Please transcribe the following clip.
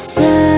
sun.